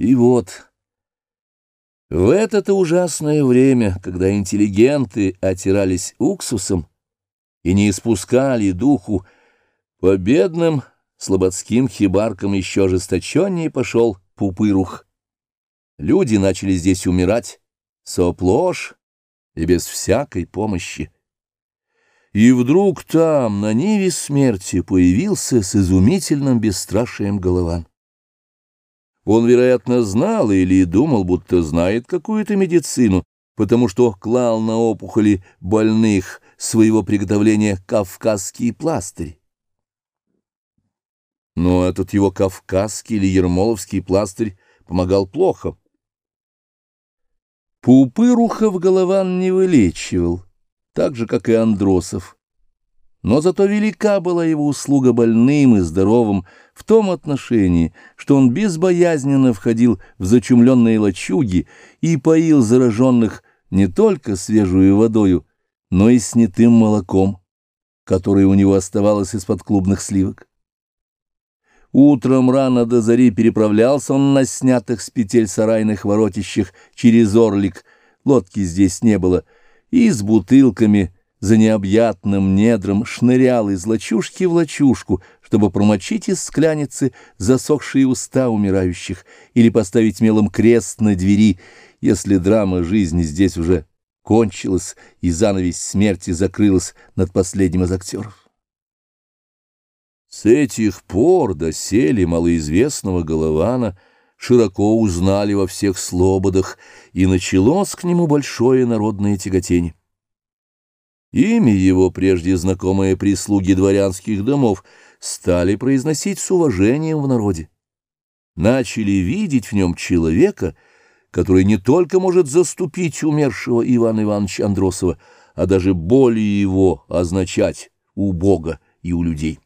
И вот, в это-то ужасное время, когда интеллигенты отирались уксусом и не испускали духу, по бедным слободским хибаркам еще ожесточеннее пошел пупырух. Люди начали здесь умирать, соплошь и без всякой помощи. И вдруг там, на ниве смерти, появился с изумительным бесстрашием голован. Он, вероятно, знал или думал, будто знает какую-то медицину, потому что клал на опухоли больных своего приготовления кавказский пластырь. Но этот его кавказский или ермоловский пластырь помогал плохо. Пупырухов Голован не вылечивал, так же, как и Андросов. Но зато велика была его услуга больным и здоровым в том отношении, что он безбоязненно входил в зачумленные лачуги и поил зараженных не только свежую водою, но и снятым молоком, которое у него оставалось из-под клубных сливок. Утром рано до зари переправлялся он на снятых с петель сарайных воротищах через Орлик, лодки здесь не было, и с бутылками за необъятным недром шнырял из лачушки в лачушку, чтобы промочить из скляницы засохшие уста умирающих или поставить мелом крест на двери, если драма жизни здесь уже кончилась и занавесь смерти закрылась над последним из актеров. С этих пор доселе малоизвестного Голована широко узнали во всех слободах, и началось к нему большое народное тяготение. Имя его, прежде знакомые прислуги дворянских домов, стали произносить с уважением в народе. Начали видеть в нем человека, который не только может заступить умершего Ивана Ивановича Андросова, а даже более его означать у Бога и у людей.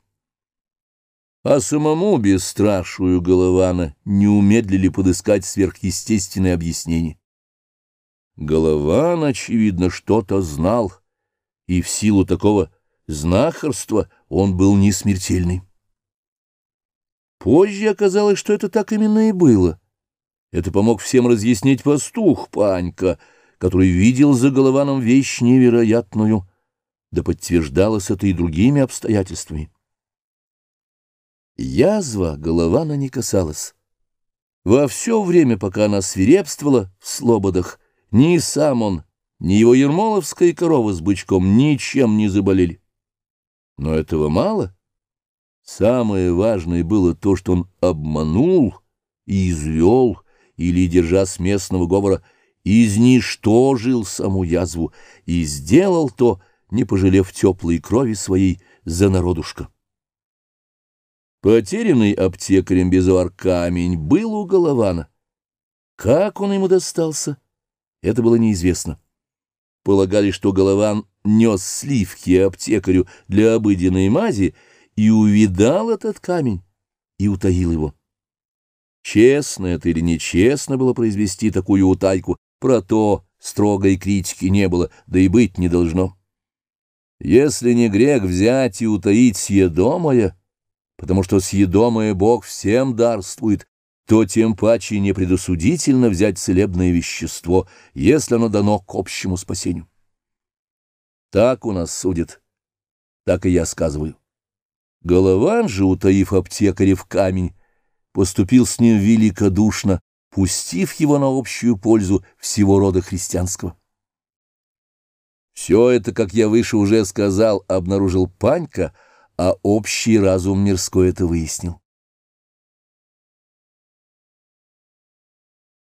А самому бесстрашию Голована не умедлили подыскать сверхъестественное объяснение. Голован, очевидно, что-то знал, и в силу такого знахарства он был несмертельный. Позже оказалось, что это так именно и было. Это помог всем разъяснить пастух Панька, который видел за Голованом вещь невероятную, да подтверждалось это и другими обстоятельствами. Язва Голована не касалась. Во все время, пока она свирепствовала в слободах, ни сам он, ни его ермоловская корова с бычком ничем не заболели. Но этого мало. Самое важное было то, что он обманул и извел, или, держа с местного говора, изничтожил саму язву и сделал то, не пожалев теплой крови своей за народушка. Потерянный аптекарем Безуар камень был у Голована. Как он ему достался, это было неизвестно. Полагали, что Голован нес сливки аптекарю для обыденной мази и увидал этот камень и утаил его. Честно это или нечестно было произвести такую утайку, про то строгой критики не было, да и быть не должно. Если не грех взять и утаить съедомое, потому что съедомое Бог всем дарствует, то тем паче не предосудительно взять целебное вещество, если оно дано к общему спасению. Так у нас судят, так и я сказываю. Голован же, утаив аптекаря в камень, поступил с ним великодушно, пустив его на общую пользу всего рода христианского. Все это, как я выше уже сказал, обнаружил Панька, а общий разум мирской это выяснил.